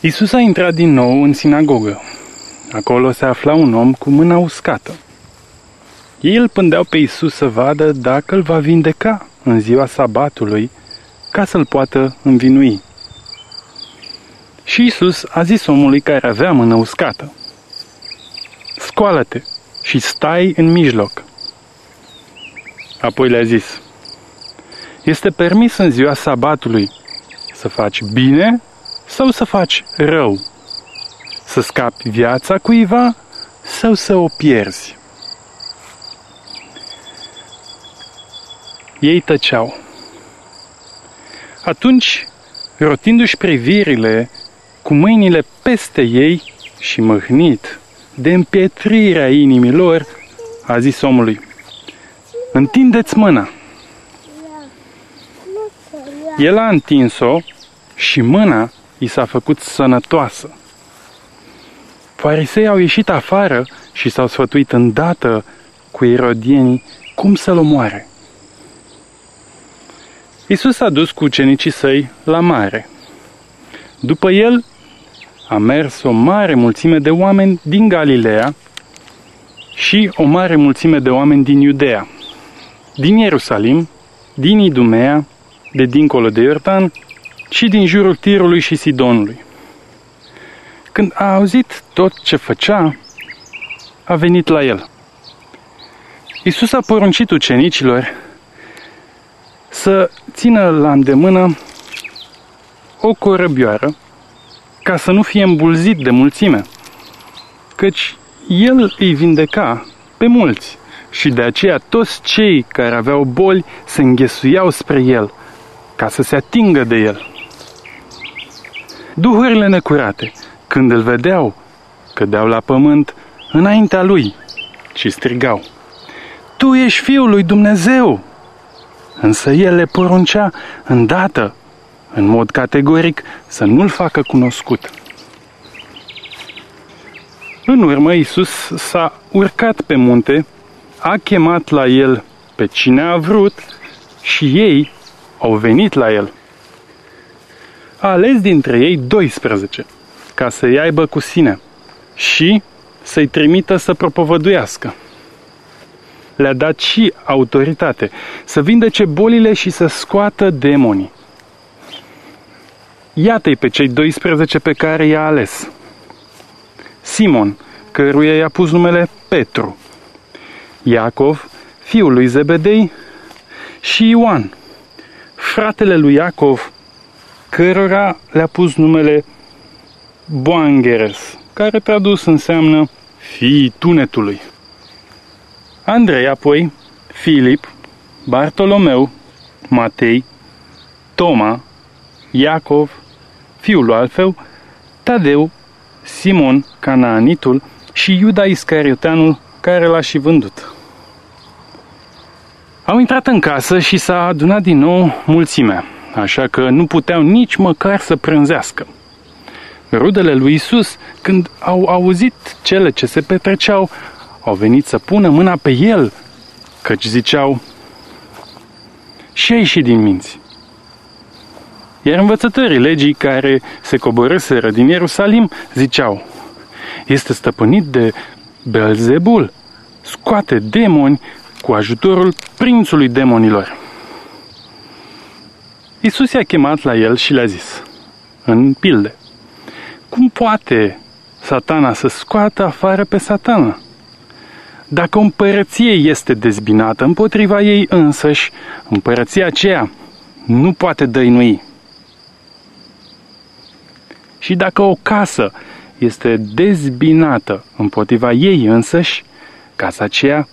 Isus a intrat din nou în sinagogă. Acolo se afla un om cu mâna uscată. Ei îl pândeau pe Isus să vadă dacă îl va vindeca în ziua sabatului ca să-l poată învinui. Și Isus a zis omului care avea mână uscată, Scoală-te și stai în mijloc. Apoi le-a zis, Este permis în ziua sabatului să faci bine sau să faci rău? Să scapi viața cuiva sau să o pierzi? Ei tăceau. Atunci, rotindu-și privirile cu mâinile peste ei și mâhnit de împietrirea inimilor, a zis omului, Întindeți mâna. El a întins-o și mâna i s-a făcut sănătoasă. Farisei au ieșit afară și s-au sfătuit îndată cu erodienii cum să-l omoare. Isus a dus cu ucenicii săi la mare. După el a mers o mare mulțime de oameni din Galileea și o mare mulțime de oameni din Iudea, din Ierusalim, din Idumea, de dincolo de Iordan și din jurul Tirului și Sidonului. Când a auzit tot ce făcea, a venit la el. Isus a poruncit ucenicilor să țină la îndemână o corăbioară ca să nu fie îmbulzit de mulțime, căci el îi vindeca pe mulți și de aceea toți cei care aveau boli se înghesuiau spre el ca să se atingă de el. Duhurile necurate, când îl vedeau, cădeau la pământ înaintea lui și strigau, Tu ești Fiul lui Dumnezeu! Însă el le poruncea îndată, în mod categoric, să nu-l facă cunoscut. În urmă, Iisus s-a urcat pe munte, a chemat la el pe cine a vrut și ei au venit la el. A ales dintre ei 12 ca să-i aibă cu sine și să-i trimită să propovăduiască le-a dat și autoritate să vindece bolile și să scoată demonii. Iată-i pe cei 12 pe care i-a ales. Simon, căruia i-a pus numele Petru, Iacov, fiul lui Zebedei, și Ioan, fratele lui Iacov, cărora le-a pus numele Boangeres, care tradus înseamnă fiii tunetului. Andrei apoi, Filip, Bartolomeu, Matei, Toma, Iacov, fiul lui Alfeu, Tadeu, Simon, Canaanitul și Iuda Iscarioteanul care l-a și vândut. Au intrat în casă și s-a adunat din nou mulțimea, așa că nu puteau nici măcar să prânzească. Rudele lui Isus, când au auzit cele ce se petreceau, au venit să pună mâna pe el, căci ziceau, și a ieșit din minți. Iar învățătorii legii care se coborâseră din Ierusalim ziceau, este stăpânit de Belzebul, scoate demoni cu ajutorul prințului demonilor. Isus i-a chemat la el și le-a zis, în pilde, cum poate satana să scoată afară pe satana? Dacă o împărăție este dezbinată împotriva ei însăși, împărăția aceea nu poate dăinui. Și dacă o casă este dezbinată împotriva ei însăși, casa aceea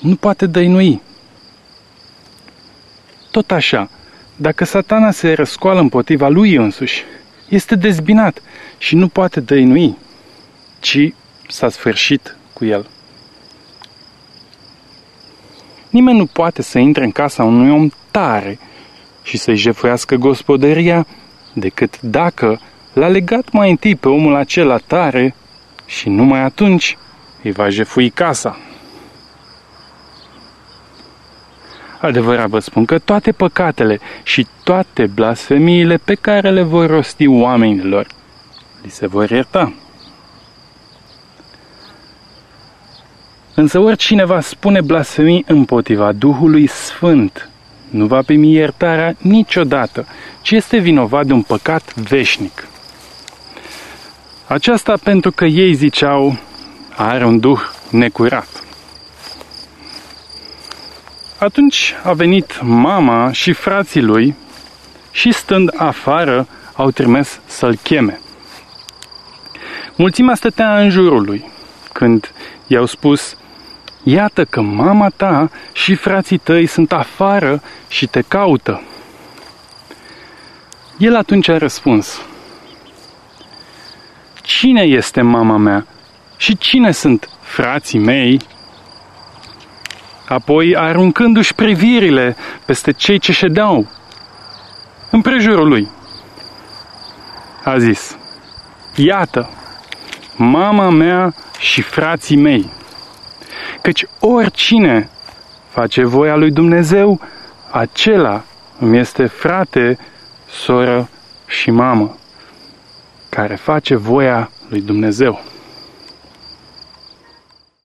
nu poate dăinui. Tot așa, dacă satana se răscoală împotriva lui însuși, este dezbinat și nu poate dăinui, ci s-a sfârșit cu el. Nimeni nu poate să intre în casa unui om tare și să-i jefuiască gospodăria decât dacă l-a legat mai întâi pe omul acela tare și numai atunci îi va jefui casa. Adevărat vă spun că toate păcatele și toate blasfemiile pe care le vor rosti oamenilor li se vor ierta. Însă oricine va spune blasfemii împotriva Duhului Sfânt nu va primi iertarea niciodată, ci este vinovat de un păcat veșnic. Aceasta pentru că ei ziceau, are un duh necurat. Atunci a venit mama și frații lui și stând afară au trimis să-l cheme. Mulțimea stătea în jurul lui când i-au spus, Iată că mama ta și frații tăi sunt afară și te caută. El atunci a răspuns, Cine este mama mea și cine sunt frații mei? Apoi, aruncându-și privirile peste cei ce ședeau împrejurul lui, a zis, Iată, mama mea și frații mei căci oricine face voia lui Dumnezeu, acela îmi este frate, soră și mamă, care face voia lui Dumnezeu.